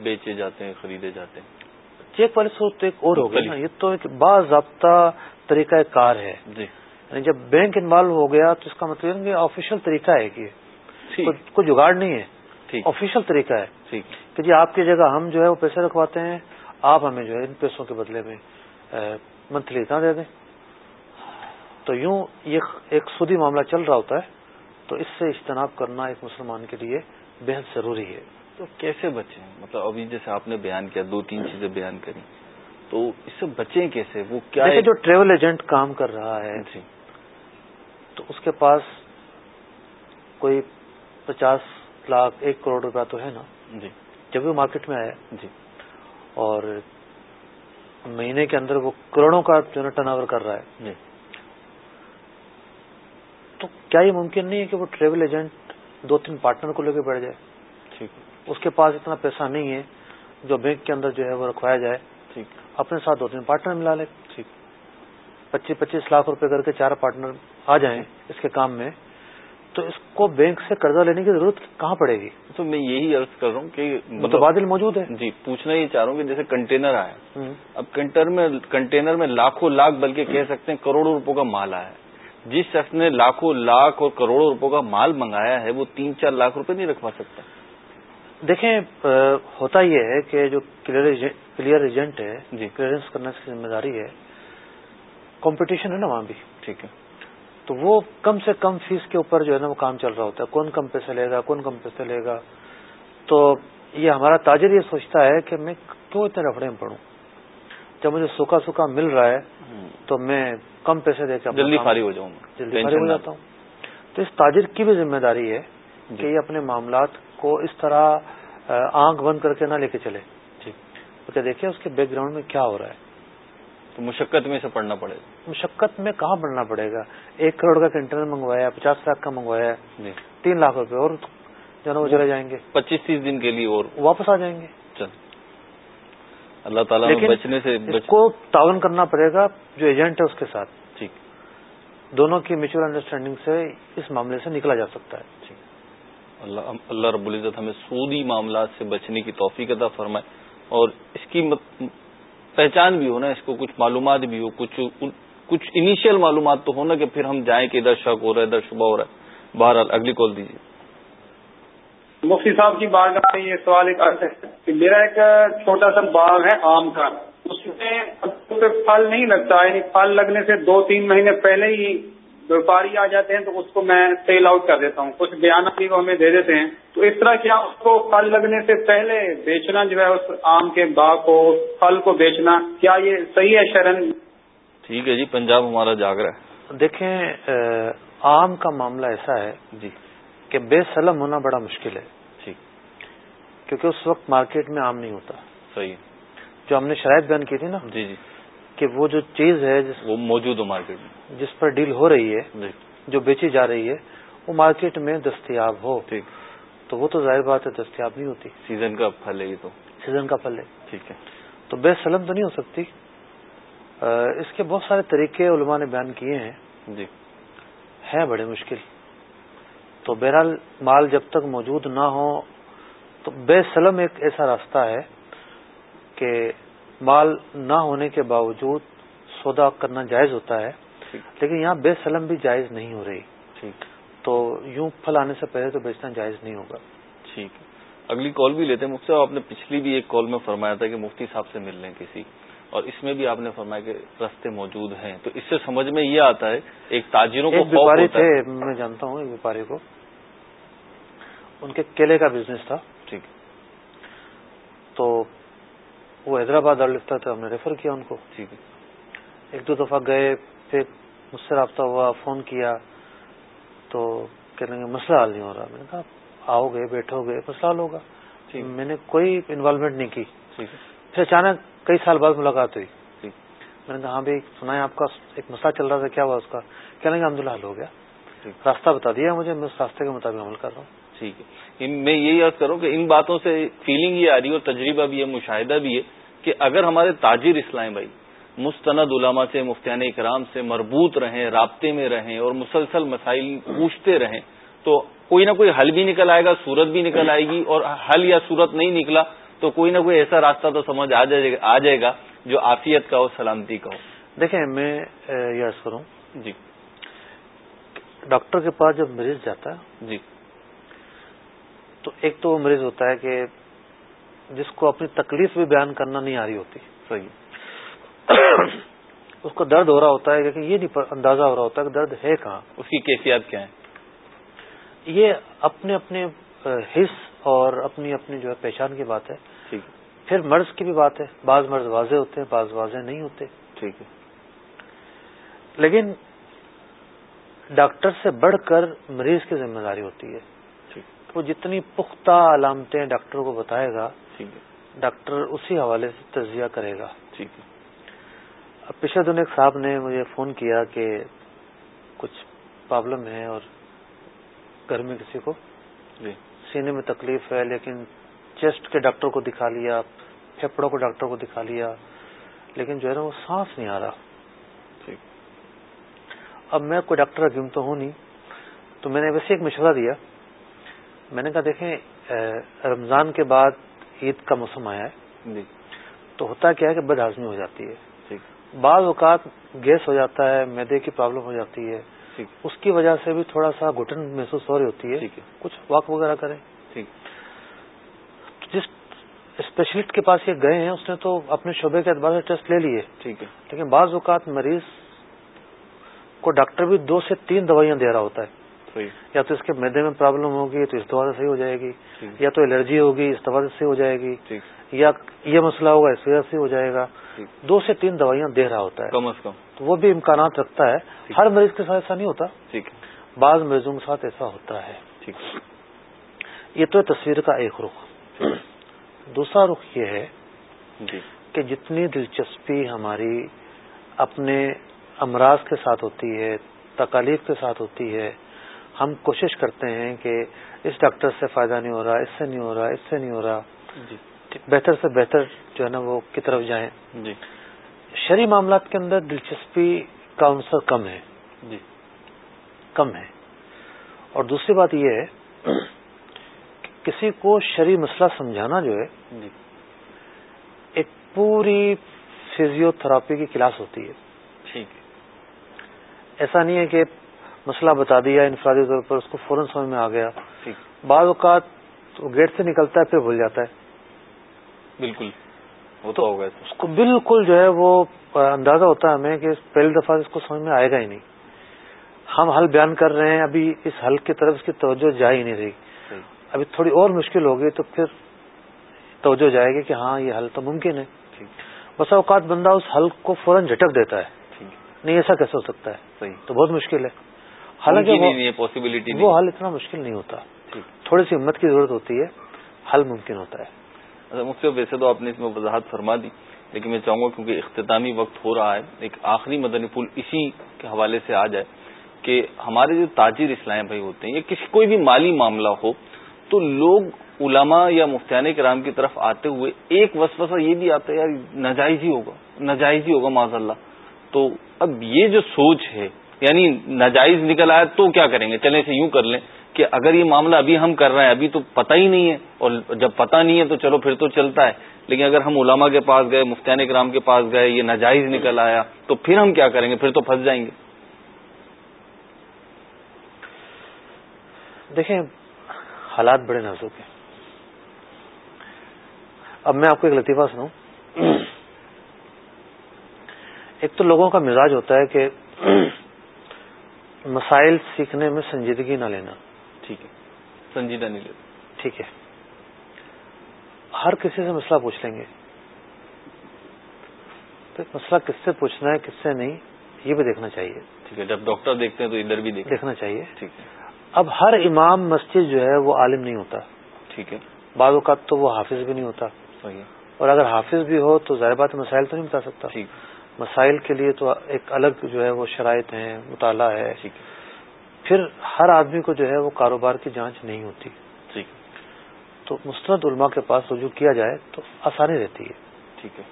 بیچے جاتے ہیں خریدے جاتے ہیں۔ چیک والی صورت تو ایک اور ہو نا۔ یہ تو ایک باضابطہ طریقہ کار ہے۔ جی۔ یعنی جب بینک انوالو ہو گیا تو اس کا مطلب کہ آفیشیل طریقہ ہے کہ کوئی- جگاڑ نہیں ہے۔ آفیشیل طریقہ ہے۔ کہ جی آپ کی جگہ ہم جو ہے وہ پیسے رکھواتے ہیں آپ ہمیں جو ہے ان پیسوں کے بدلے میں منتھلی اتنا دے دیں۔ تو یوں یہ ایک سودی معاملہ چل رہا ہوتا ہے تو اس سے اجتناب کرنا ایک مسلمان کے لیے بےحد ضروری ہے۔ تو کیسے بچیں؟ مطلب ابھی جیسے آپ نے بیان کیا دو تین چیزیں بیان کری۔ تو اس سے بچیں کیسے؟ وہ کیا دیکھیں جو ٹریول ایجنٹ کام کر رہا ہے جی۔ تو اس کے پاس کوئی پچاس لاکھ ایک کروڑ روپیہ تو ہے نا۔ جی۔ جب وہ مارکیٹ میں آیا جی۔ اور مہینے کے اندر وہ کروڑوں کا جو ہے ٹرن اوور کر رہا ہے جی۔ تو کیا یہ ممکن نہیں ہے کہ وہ ٹریول ایجنٹ دو تین پارٹنر کو لے کے بیٹھ جائے؟ ٹھیک اس کے پاس اتنا پیسہ نہیں ہے جو بینک کے اندر جو ہے وہ رکھوایا جائے۔ ٹھیک اپنے ساتھ دو تین پارٹنر ملا لے۔ ٹھیک۔ پچیس پچیس لاکھ روپے کر کے چار پارٹنر آ جائیں اس کے کام میں تو اس کو بینک سے قرضہ لینے کی ضرورت کہاں پڑے گی؟ تو میں یہی عرض کر رہا ہوں کہ مطلب- متبادل موجود ہے جی پوچھنا یہ چاہ رہا ہوں کہ جیسے کنٹینر آیا۔ اب کنٹینر میں کنٹینر میں لاکھوں لاکھ بلکہ کہہ سکتے ہیں کروڑوں روپوں کا مال آیا۔ ہے جس شخص نے لاکھوں لاکھ اور کروڑوں روپوں کا مال منگایا ہے وہ تین چار لاکھ روپے نہیں رکھوا سکتا۔ دیکھیں ہوتا یہ ہے کہ جو کلیئر ایجنٹ ہے جی۔ کلیئرنس کرنے کی ذمہ داری ہے کمپٹیشن ہے نا وہاں بھی۔ ٹھیک ہے۔ تو وہ کم سے کم فیس کے اوپر جو ہے نا وہ کام چل رہا ہوتا ہے۔ کون کم پیسے لے گا کون کم پیسے لے گا؟ تو یہ ہمارا تاجر یہ سوچتا ہے کہ میں کیوں اتنے رفڑے میں پڑوں۔ جب مجھے سوکھا سوکھا مل رہا ہے تو میں کم پیسے دے کے جلدی فارغ ہو جاؤں گا جلدی فارغ ہو جاتا ہوں۔ تو اس تاجر کی بھی ذمہ داری ہے جی۔ کہ یہ اپنے معاملات کو اس طرح آنکھ بند کر کے نہ لے کے چلے۔ جی۔ کیونکہ دیکھیں اس کے بیک گراؤنڈ میں کیا ہو رہا ہے۔ تو مشقت میں سے پڑھنا پڑے گا۔ مشقت میں کہاں بڑھنا پڑے گا؟ ایک کروڑ کا کنٹینر منگوایا پچاس لاکھ کا منگوایا جی۔ تین لاکھ روپے اور جو ہے نا وہ چلے جائیں گے۔ پچیس تیس دن کے لیے اور واپس آ جائیں گے۔ چل۔ اللہ تعالیٰ بچنے سے اس بچ کو تعاون کرنا پڑے گا جو ایجنٹ ہے اس کے ساتھ ٹھیک۔ دونوں کی میوچل انڈرسٹینڈنگ سے اس معاملے سے نکلا جا سکتا ہے ٹھیک۔ اللہ اللہ رب العزت ہمیں سودی معاملات سے بچنے کی توفیق عطا فرمائے اور اس کی پہچان بھی ہو نا اس کو کچھ معلومات بھی ہو کچھ کچھ انیشیل معلومات تو ہونا کہ پھر ہم جائیں کہ ادھر شک ہو رہا ہے ادھر شبہ ہو رہا ہے۔ بہرحال اگلی کال دیجیے۔ مفتی صاحب کی بارگاہ میں یہ سوال ایک عرض ہے کہ میرا ایک چھوٹا سا باغ ہے آم کا۔ اس میں پھل نہیں لگتا یعنی پھل لگنے سے دو تین مہینے پہلے ہی ویپاری آ جاتے ہیں تو اس کو میں سیل آؤٹ کر دیتا ہوں۔ کچھ بیانات بھی وہ ہمیں دے دیتے ہیں۔ تو اس طرح کیا اس کو پھل لگنے سے پہلے بیچنا جو ہے اس آم کے باغ کو پھل کو بیچنا کیا یہ صحیح ہے شرن؟ ٹھیک ہے جی پنجاب ہمارا جاگ رہا ہے۔ دیکھیں آم کا معاملہ ایسا ہے۔ جی۔ کہ بے سلم ہونا بڑا مشکل ہے۔ ٹھیک کیونکہ اس وقت مارکیٹ میں آم نہیں ہوتا۔ صحیح۔ جو ہم نے شرائط بیان کی تھی نا۔ جی جی۔ کہ وہ جو چیز ہے جس وہ موجود ہو مارکیٹ میں۔ جس پر ڈیل ہو رہی ہے جی۔ جو بیچی جا رہی ہے وہ مارکیٹ میں دستیاب ہو۔ ٹھیک۔ تو وہ تو ظاہر بات ہے دستیاب نہیں ہوتی۔ سیزن کا پھل ہے یہ تو۔ سیزن کا پھل ہے۔ ٹھیک ہے۔ تو بے سلم تو نہیں ہو سکتی۔ اس کے بہت سارے طریقے علماء نے بیان کیے ہیں۔ جی۔ ہے بڑے مشکل۔ تو بہرحال مال جب تک موجود نہ ہو تو بے سلم ایک ایسا راستہ ہے کہ مال نہ ہونے کے باوجود سودا کرنا جائز ہوتا ہے لیکن یہاں بے سلم بھی جائز نہیں ہو رہی۔ ٹھیک۔ تو یوں پھل آنے سے پہلے تو بیچنا جائز نہیں ہوگا۔ ٹھیک۔ ہے اگلی کال بھی لیتے ہیں مفتی صاحب آپ نے پچھلی بھی ایک کال میں فرمایا تھا کہ مفتی صاحب سے مل لیں کسی اور اس میں بھی آپ نے فرمایا کہ رستے موجود ہیں۔ تو اس سے سمجھ میں یہ آتا ہے ایک تاجروں کو ویپاری تھے میں جانتا ہوں ایک ویپاری کو۔ ان کے کیلے کا بزنس تھا ٹھیک۔ تو وہ حیدرآباد لکھتا تھا ہم نے ریفر کیا ان کو۔ ٹھیک۔ ایک دو دفعہ گئے پھر مجھ سے رابطہ ہوا فون کیا۔ تو کہنے گے مسئلہ حل نہیں ہو رہا۔ میں نے کہا آؤ گے بیٹھو گے مسئلہ حل ہوگا۔ میں نے کوئی انوالومنٹ نہیں کی۔ پھر اچانک کئی سال بعد ملاقات ہوئی۔ میں نے کہا ہاں بھائی سنا ہے آپ کا ایک مسئلہ چل رہا تھا کیا ہوا اس کا؟ کہنے لگے الحمد للہ حل ہو گیا۔ راستہ بتا دیا مجھے میں اس راستے کے مطابق عمل کر رہا ہوں۔ ٹھیک ہے۔ میں یہی یاد کروں کہ ان باتوں سے فیلنگ یہ آ رہی ہے اور تجربہ بھی ہے مشاہدہ بھی ہے کہ اگر ہمارے تاجر اسلام بھائی مستند علماء سے مفتیان اکرام سے مربوط رہیں رابطے میں رہیں اور مسلسل مسائل پوچھتے رہیں تو کوئی نہ کوئی حل بھی نکل آئے گا صورت بھی نکل آئے گی اور حل یا صورت نہیں نکلا تو کوئی نہ کوئی ایسا راستہ تو سمجھ آ جائے گا جو آفیت کا ہو سلامتی کا ہو۔ دیکھیں میں یس کروں۔ جی۔ ڈاکٹر کے پاس جب مریض جاتا ہے جی۔ تو ایک تو وہ مریض ہوتا ہے کہ جس کو اپنی تکلیف بھی بیان کرنا نہیں آ رہی ہوتی صحیح۔ اس کو درد ہو رہا ہوتا ہے کہ یہ نہیں اندازہ ہو رہا ہوتا ہے کہ درد ہے کہاں۔ اس کی کیفیات کیا ہے یہ اپنے اپنے حص اور اپنی اپنی جو ہے پہچان کی بات ہے۔ ٹھیک۔ پھر مرض کی بھی بات ہے۔ بعض مرض واضح ہوتے ہیں بعض واضح نہیں ہوتے۔ ٹھیک۔ ہے لیکن ڈاکٹر سے بڑھ کر مریض کی ذمہ داری ہوتی ہے۔ وہ جتنی پختہ علامتیں ڈاکٹر کو بتائے گا ڈاکٹر اسی حوالے سے تجزیہ کرے گا۔ ٹھیک ہے۔ اب پچھلے دن ایک صاحب نے مجھے فون کیا کہ کچھ پرابلم ہے اور گھر میں کسی کو؟ جی۔ سینے میں تکلیف ہے لیکن چیسٹ کے ڈاکٹر کو دکھا لیا پھیپڑوں کو ڈاکٹر کو دکھا لیا لیکن جو ہے نا وہ سانس نہیں آ رہا۔ اب میں کوئی ڈاکٹر حکیم تو ہوں نہیں تو میں نے ویسے ایک مشورہ دیا۔ میں نے کہا دیکھیں رمضان کے بعد عید کا موسم آیا ہے۔ جی۔ تو ہوتا کیا ہے کہ بد ہضمی ہو جاتی ہے۔ بعض اوقات گیس ہو جاتا ہے میدے کی پرابلم ہو جاتی ہے۔ اس کی وجہ سے بھی تھوڑا سا گھٹن محسوس ہو رہی ہوتی ہے۔ کچھ واک وغیرہ کریں۔ جس اسپیشلسٹ کے پاس یہ گئے ہیں اس نے تو اپنے شعبے کے اعتبار سے ٹیسٹ لے لیے۔ ٹھیک ہے۔ لیکن بعض اوقات مریض کو ڈاکٹر بھی دو سے تین دوائیاں دے رہا ہوتا ہے۔ یا تو اس کے میدے میں پرابلم ہوگی تو اس دوا سے صحیح ہو جائے گی۔ یا تو الرجی ہوگی اس دوا سے ہو جائے گی۔ یا یہ مسئلہ ہوگا اس وجہ سے ہو جائے گا۔ دو سے تین دوائیاں دے رہا ہوتا ہے۔ کم از کم۔ تو وہ بھی امکانات رکھتا ہے۔ ہر مریض کے ساتھ ایسا نہیں ہوتا۔ بعض مریضوں کے ساتھ ایسا ہوتا ہے۔ یہ تو تصویر کا ایک رخ۔ دوسرا رخ یہ ہے جی۔ کہ جتنی دلچسپی ہماری اپنے امراض کے ساتھ ہوتی ہے تکالیف کے ساتھ ہوتی ہے ہم کوشش کرتے ہیں کہ اس ڈاکٹر سے فائدہ نہیں ہو رہا اس سے نہیں ہو رہا اس سے نہیں ہو رہا۔ جی۔ بہتر سے بہتر جو ہے نا وہ کی طرف جائیں۔ جی۔ شہری معاملات کے اندر دلچسپی کا عنصر کم ہے۔ جی۔ کم ہے۔ اور دوسری بات یہ ہے کہ کسی کو شرعی مسئلہ سمجھانا جو ہے جی۔ ایک پوری فزیو تھراپی کی کلاس ہوتی ہے۔ ٹھیک ہے۔ ایسا نہیں ہے کہ مسئلہ بتا دیا انفرادی طور پر اس کو فوراً سمجھ میں آ گیا۔ بعض اوقات وہ گیٹ سے نکلتا ہے پھر بھول جاتا ہے۔ بالکل ہوتا ہوگا۔ ایسا اس کو بالکل جو ہے وہ اندازہ ہوتا ہے ہمیں کہ پہلی دفعہ اس کو سمجھ میں آئے گا ہی نہیں۔ ہم حل بیان کر رہے ہیں ابھی اس حل کی طرف اس کی توجہ جا ہی نہیں رہی۔ ابھی تھوڑی اور مشکل ہوگی تو پھر توجہ جائے گی کہ ہاں یہ حل تو ممکن ہے۔ بسا اوقات بندہ اس حل کو فوراً جھٹک دیتا ہے۔ نہیں ایسا کیسے ہو سکتا ہے؟ تو بہت مشکل ہے۔ حالانکہ پاسبلٹی وہ حل اتنا مشکل نہیں ہوتا۔ تھوڑی سی ہمت کی ضرورت ہوتی ہے۔ حل ممکن ہوتا ہے۔ اچھا مفتی صاحب ویسے تو آپ نے اس میں وضاحت فرما دی لیکن میں چاہوں گا کیونکہ اختتامی وقت ہو رہا ہے ایک آخری مدنی پھول اسی کے حوالے سے آ جائے کہ ہمارے جو تاجر اسلام بھائی ہوتے ہیں یا کسی کوئی بھی مالی معاملہ ہو تو لوگ علماء یا مفتیان کرام کی طرف آتے ہوئے ایک وسوسہ یہ بھی آتا ہے یار ناجائز ہی ہوگا ناجائز ہی ہوگا معذ اللہ تو اب یہ جو سوچ ہے یعنی ناجائز نکل آیا تو کیا کریں گے؟ چلیں اسے یوں کر لیں کہ اگر یہ معاملہ ابھی ہم کر رہے ہیں، ابھی تو پتہ ہی نہیں ہے اور جب پتہ نہیں ہے تو چلو پھر تو چلتا ہے۔ لیکن اگر ہم علماء کے پاس گئے، مفتیان کرام کے پاس گئے، یہ ناجائز نکل آیا، تو پھر ہم کیا کریں گے؟ پھر تو پھنس جائیں گے۔ دیکھیں، حالات بڑے نازک ہیں۔ اب میں آپ کو ایک لطیفہ سنوں ایک تو لوگوں کا مزاج ہوتا ہے کہ مسائل سیکھنے میں سنجیدگی نہ لینا۔ ٹھیک ہے۔ سنجیدہ نہیں لینا۔ ٹھیک ہے۔ ہر کسی سے مسئلہ پوچھ لیں گے۔ تو مسئلہ کس سے پوچھنا ہے کس سے نہیں یہ بھی دیکھنا چاہیے۔ ٹھیک ہے جب ڈاکٹر دیکھتے ہیں تو ادھر بھی دیکھنا چاہیے۔ ٹھیک ہے۔ اب ہر امام مسجد جو ہے وہ عالم نہیں ہوتا۔ ٹھیک ہے۔ بعض اوقات تو وہ حافظ بھی نہیں ہوتا۔ صحیح اور اگر حافظ بھی ہو تو ظاہر بات مسائل تو نہیں بتا سکتا۔ ٹھیک مسائل کے لیے تو ایک الگ جو ہے وہ شرائط ہیں مطالعہ ہے پھر ہر آدمی کو جو ہے وہ کاروبار کی جانچ نہیں ہوتی۔ ٹھیک۔ تو مستند علماء کے پاس رجوع کیا جائے تو آسانی رہتی ہے۔ ٹھیک ہے۔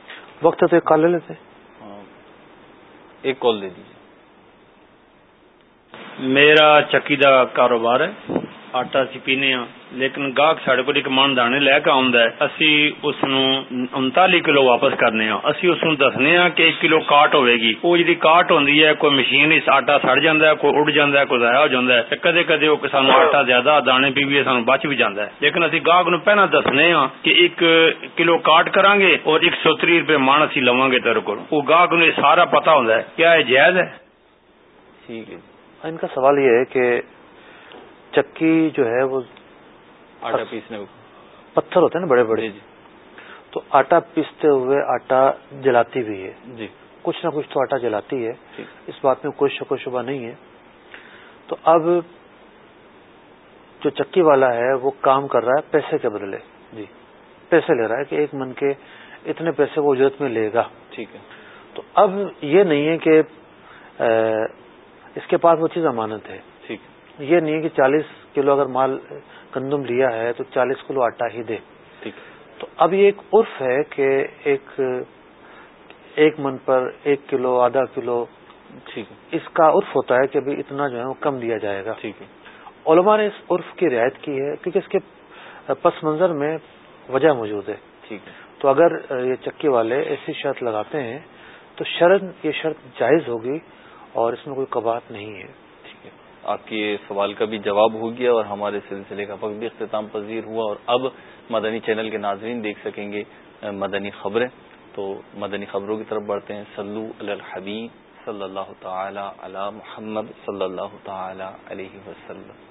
وقت تو ایک کال لے لیتے ہاں۔ ایک کال دے دیجیے میرا چکی دا کاروبار ہے۔ آٹا اسی پینے ہاں لیکن گاہک سارے کو من دانے لے کے آؤں اسی اس انتالی کلو واپس کرنے ہاں اسی اس دسنے ہاں کہ ایک کلو کاٹ ہوئے گی وہ جی کاٹ ہوندی ہے کوئی مشین اس آٹا سڑ جاندہ ہے کوئی اڑ جاندہ ہے کوئی ضائع ہو جاندہ ہے کدے کدے وہ سانو آٹا زیادہ دانے پی بھی سانو بچ بھی جاندہ ہے لیکن اسی گاہک نو پہنا دسنے ہاں کہ ایک کلو کاٹ کران گے اور ایک سو تری روپے من اسی لواں گے تیرے کو وہ گاہک نو سارا پتا ہوندا ہے کیا یہ جائز ہے ٹھیک ہے ان کا سوال یہ ہے کہ چکی جو ہے وہ آٹا پیسنے پتھر ہوتے ہیں نا بڑے بڑے۔ جی جی۔ تو آٹا پیستے ہوئے آٹا جلاتی بھی ہے۔ جی۔ کچھ نہ کچھ تو آٹا جلاتی ہے۔ ٹھیک اس بات میں کوئی شک و شبہ نہیں ہے۔ تو اب جو چکی والا ہے وہ کام کر رہا ہے پیسے کے بدلے۔ جی۔ پیسے لے رہا ہے کہ ایک من کے اتنے پیسے وہ اجرت میں لے گا۔ ٹھیک ہے۔ تو اب یہ نہیں ہے کہ اس کے پاس وہ چیز امانت ہے۔ یہ نہیں کہ چالیس کلو اگر مال گندم لیا ہے تو چالیس کلو آٹا ہی دے۔ ٹھیک۔ تو اب یہ ایک عرف ہے کہ ایک ایک من پر ایک کلو آدھا کلو۔ ٹھیک۔ اس کا عرف ہوتا ہے کہ ابھی اتنا جو ہے وہ کم دیا جائے گا۔ ٹھیک۔ ہے علماء نے اس عرف کی رعایت کی ہے کیونکہ اس کے پس منظر میں وجہ موجود ہے۔ ٹھیک۔ تو اگر یہ چکی والے ایسی شرط لگاتے ہیں تو شرط یہ شرط جائز ہوگی اور اس میں کوئی کباط نہیں ہے۔ آپ کے سوال کا بھی جواب ہو گیا اور ہمارے سلسلے کا وقت بھی اختتام پذیر ہوا اور اب مدنی چینل کے ناظرین دیکھ سکیں گے مدنی خبریں۔ تو مدنی خبروں کی طرف بڑھتے ہیں۔ سلو الحبیب صلی اللہ تعالی علی محمد صلی اللہ تعالی علیہ وسلم۔